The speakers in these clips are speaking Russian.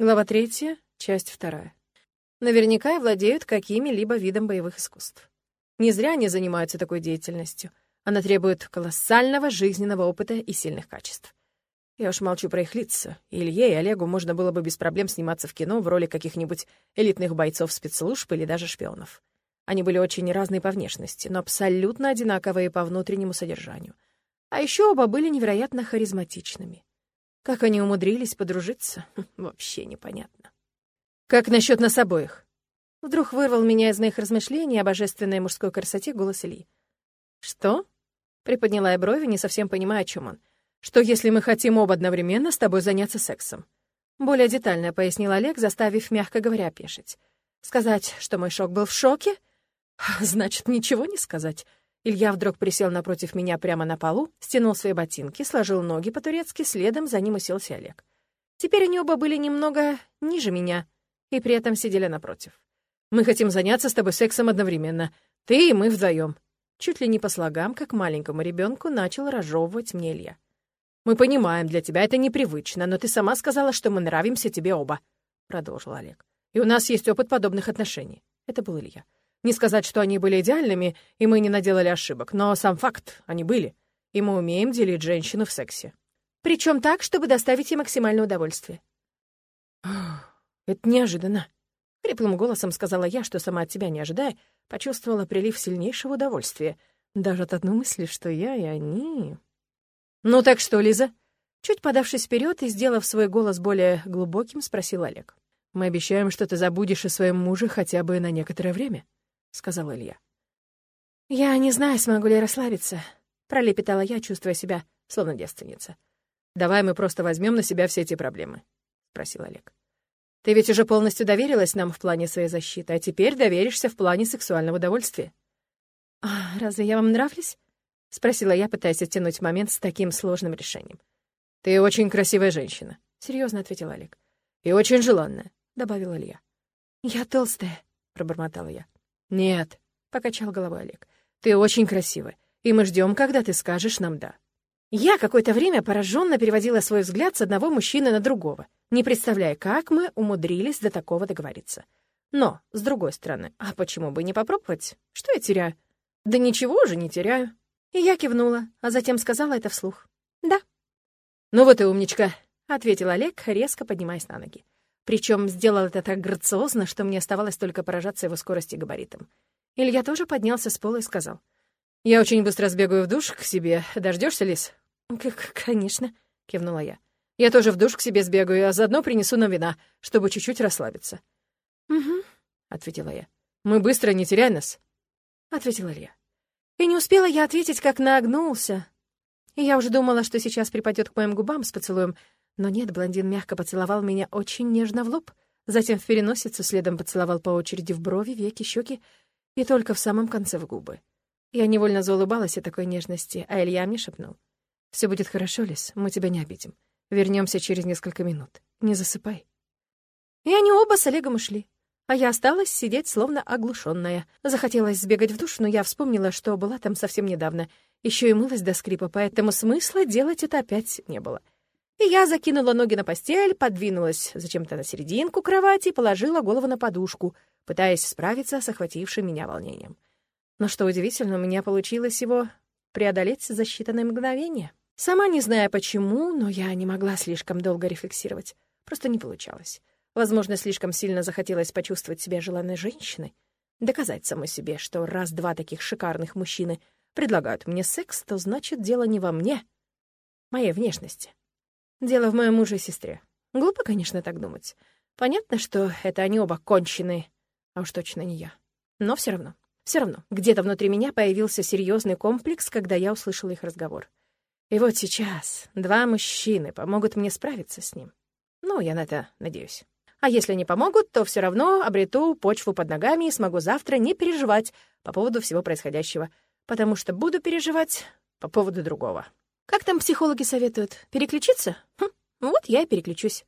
Глава третья, часть вторая. Наверняка и владеют какими-либо видом боевых искусств. Не зря они занимаются такой деятельностью. Она требует колоссального жизненного опыта и сильных качеств. Я уж молчу про их лица. Илье и Олегу можно было бы без проблем сниматься в кино в роли каких-нибудь элитных бойцов спецслужб или даже шпионов. Они были очень разные по внешности, но абсолютно одинаковые по внутреннему содержанию. А еще оба были невероятно харизматичными. Как они умудрились подружиться, вообще непонятно. «Как насчет нас обоих?» Вдруг вырвал меня из моих размышлений о божественной мужской красоте голос Ильи. «Что?» — приподняла я брови, не совсем понимая, о чем он. «Что, если мы хотим оба одновременно с тобой заняться сексом?» Более детально пояснил Олег, заставив, мягко говоря, опешить. Сказать, что мой шок был в шоке? Значит, ничего не сказать. Илья вдруг присел напротив меня прямо на полу, стянул свои ботинки, сложил ноги по-турецки, следом за ним уселся Олег. Теперь они оба были немного ниже меня и при этом сидели напротив. «Мы хотим заняться с тобой сексом одновременно. Ты и мы вдвоем. Чуть ли не по слогам, как маленькому ребенку, начал разжевывать мне Илья. «Мы понимаем, для тебя это непривычно, но ты сама сказала, что мы нравимся тебе оба», — продолжил Олег. «И у нас есть опыт подобных отношений». Это был Илья. Не сказать, что они были идеальными, и мы не наделали ошибок, но сам факт, они были. И мы умеем делить женщину в сексе. Причем так, чтобы доставить ей максимальное удовольствие. «Это неожиданно», — хриплым голосом сказала я, что сама от тебя не ожидая, почувствовала прилив сильнейшего удовольствия. Даже от одной мысли, что я и они... «Ну так что, Лиза?» Чуть подавшись вперед и сделав свой голос более глубоким, спросил Олег. «Мы обещаем, что ты забудешь о своем муже хотя бы на некоторое время». — сказал Илья. «Я не знаю, смогу ли расслабиться», — пролепетала я, чувствуя себя словно девственница. «Давай мы просто возьмем на себя все эти проблемы», — спросил Олег. «Ты ведь уже полностью доверилась нам в плане своей защиты, а теперь доверишься в плане сексуального удовольствия». «А разве я вам нравлюсь?» — спросила я, пытаясь оттянуть момент с таким сложным решением. «Ты очень красивая женщина», — серьезно ответил Олег. «И очень желанная», — добавил Илья. «Я толстая», — пробормотала я. «Нет», — покачал головой Олег, — «ты очень красивая, и мы ждем, когда ты скажешь нам «да». Я какое-то время пораженно переводила свой взгляд с одного мужчины на другого, не представляя, как мы умудрились до такого договориться. Но, с другой стороны, а почему бы не попробовать? Что я теряю? Да ничего же не теряю. И я кивнула, а затем сказала это вслух. «Да». «Ну вот и умничка», — ответил Олег, резко поднимаясь на ноги. Причем сделал это так грациозно, что мне оставалось только поражаться его скорости и габаритам. Илья тоже поднялся с пола и сказал. «Я очень быстро сбегаю в душ к себе. Дождешься, Лис?» «Конечно», — кивнула я. «Я тоже в душ к себе сбегаю, а заодно принесу нам вина, чтобы чуть-чуть расслабиться». «Угу», — ответила я. «Мы быстро, не теряй нас», — ответил Илья. И не успела я ответить, как нагнулся. И я уже думала, что сейчас припадет к моим губам с поцелуем, но нет, блондин мягко поцеловал меня очень нежно в лоб, затем в переносицу, следом поцеловал по очереди в брови, веки, щеки и только в самом конце в губы. Я невольно заулыбалась от такой нежности, а Илья мне шепнул. «Все будет хорошо, Лис, мы тебя не обидим. Вернемся через несколько минут. Не засыпай». И они оба с Олегом ушли. А я осталась сидеть, словно оглушенная. Захотелось сбегать в душ, но я вспомнила, что была там совсем недавно. Еще и мылась до скрипа, поэтому смысла делать это опять не было. И я закинула ноги на постель, подвинулась зачем-то на серединку кровати и положила голову на подушку, пытаясь справиться с охватившим меня волнением. Но что удивительно, у меня получилось его преодолеть за считанные мгновения. Сама не зная почему, но я не могла слишком долго рефлексировать. Просто не получалось. Возможно, слишком сильно захотелось почувствовать себя желанной женщиной. Доказать самой себе, что раз-два таких шикарных мужчины предлагают мне секс, то значит, дело не во мне, моей внешности. Дело в моем муже и сестре. Глупо, конечно, так думать. Понятно, что это они оба конченые, а уж точно не я. Но все равно, все равно, где-то внутри меня появился серьезный комплекс, когда я услышала их разговор. И вот сейчас два мужчины помогут мне справиться с ним. Ну, я на это надеюсь. А если не помогут, то все равно обрету почву под ногами и смогу завтра не переживать по поводу всего происходящего, потому что буду переживать по поводу другого. Как там психологи советуют? Переключиться? Хм, вот я и переключусь.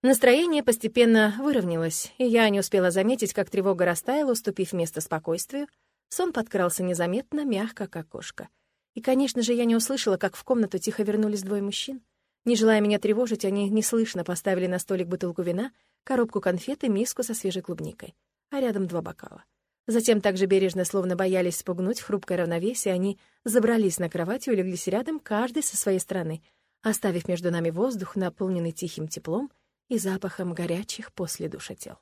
Настроение постепенно выровнялось, и я не успела заметить, как тревога растаяла, уступив место спокойствию. Сон подкрался незаметно, мягко, как кошка. И, конечно же, я не услышала, как в комнату тихо вернулись двое мужчин. Не желая меня тревожить, они неслышно поставили на столик бутылку вина, коробку конфет и миску со свежей клубникой, а рядом два бокала. Затем также бережно, словно боялись спугнуть хрупкое равновесие, они забрались на кровать и улеглись рядом, каждый со своей стороны, оставив между нами воздух, наполненный тихим теплом и запахом горячих после душа тел.